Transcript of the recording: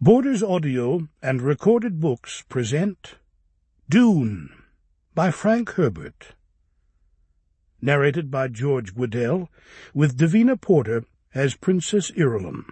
Borders Audio and Recorded Books present Dune by Frank Herbert. Narrated by George Guidall, with Davina Porter as Princess Irulan.